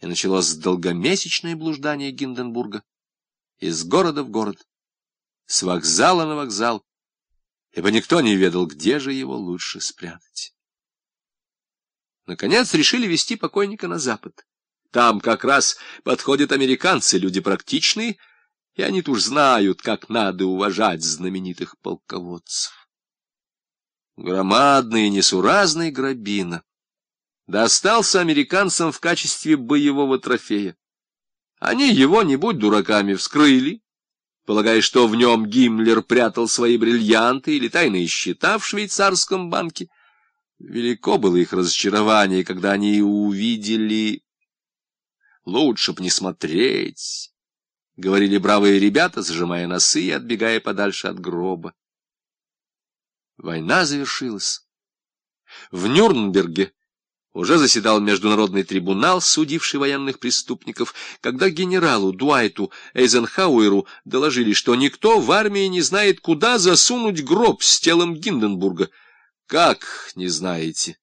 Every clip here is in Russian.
и началось долгомесячное блуждание Гинденбурга из города в город, с вокзала на вокзал, ибо никто не ведал, где же его лучше спрятать. Наконец решили вести покойника на запад. Там как раз подходят американцы, люди практичные, и они уж знают, как надо уважать знаменитых полководцев. Громадный несуразный грабина достался американцам в качестве боевого трофея. Они его, не будь дураками, вскрыли, полагая, что в нем Гиммлер прятал свои бриллианты или тайные счета в швейцарском банке. Велико было их разочарование, когда они увидели... Лучше б не смотреть, — говорили бравые ребята, зажимая носы и отбегая подальше от гроба. Война завершилась. В Нюрнберге уже заседал Международный трибунал, судивший военных преступников, когда генералу Дуайту Эйзенхауэру доложили, что никто в армии не знает, куда засунуть гроб с телом Гинденбурга. Как не знаете?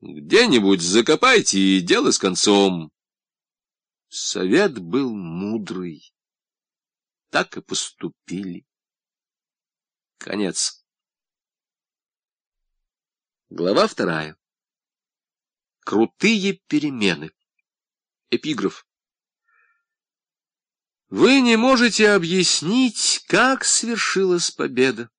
Где-нибудь закопайте, и дело с концом. Совет был мудрый. Так и поступили. Конец. Глава вторая. Крутые перемены. Эпиграф. Вы не можете объяснить, как свершилась победа,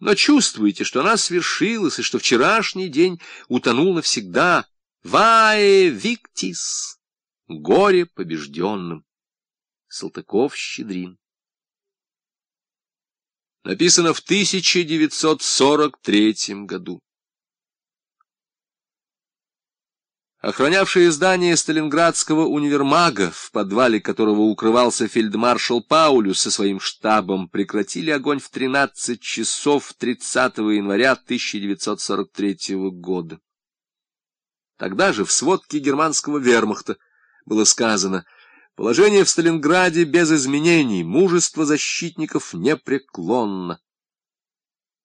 но чувствуете, что она свершилась, и что вчерашний день утонул навсегда. Вае виктис. Горе побежденным. Салтыков-Щедрин. Написано в 1943 году. Охранявшие здание Сталинградского универмага, в подвале которого укрывался фельдмаршал Паулюс со своим штабом, прекратили огонь в 13 часов 30 января 1943 года. Тогда же в сводке германского вермахта было сказано «Положение в Сталинграде без изменений, мужество защитников непреклонно».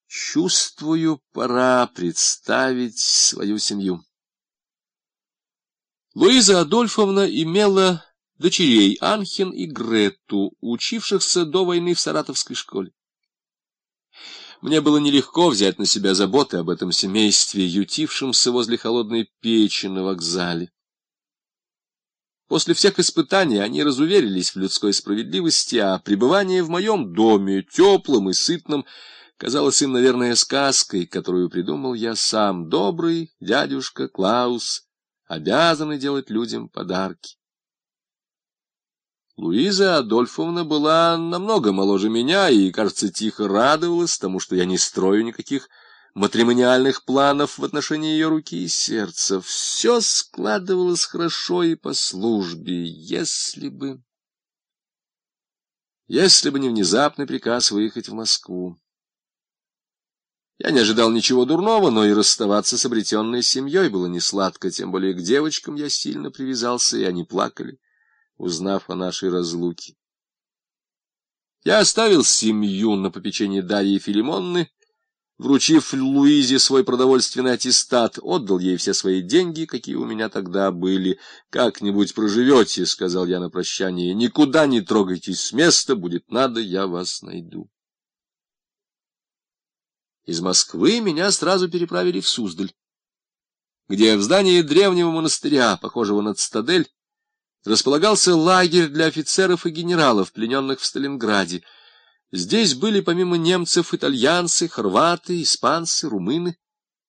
Чувствую, пора представить свою семью. Луиза Адольфовна имела дочерей Анхин и Грету, учившихся до войны в Саратовской школе. Мне было нелегко взять на себя заботы об этом семействе, ютившемся возле холодной печи на вокзале. После всех испытаний они разуверились в людской справедливости, а пребывание в моем доме, теплым и сытным, казалось им, наверное, сказкой, которую придумал я сам, добрый дядюшка Клаус, обязаны делать людям подарки. Луиза Адольфовна была намного моложе меня и, кажется, тихо радовалась тому, что я не строю никаких матримониальных планов в отношении ее руки и сердца. Все складывалось хорошо и по службе, если бы... Если бы не внезапный приказ выехать в Москву. Я не ожидал ничего дурного, но и расставаться с обретенной семьей было не сладко, тем более к девочкам я сильно привязался, и они плакали, узнав о нашей разлуке. Я оставил семью на попечении Дарьи Филимонны, вручив Луизе свой продовольственный аттестат, отдал ей все свои деньги, какие у меня тогда были. «Как-нибудь проживете», — сказал я на прощание, — «никуда не трогайтесь с места, будет надо, я вас найду». Из Москвы меня сразу переправили в Суздаль, где в здании древнего монастыря, похожего на цитадель, располагался лагерь для офицеров и генералов, плененных в Сталинграде. Здесь были помимо немцев итальянцы, хорваты, испанцы, румыны.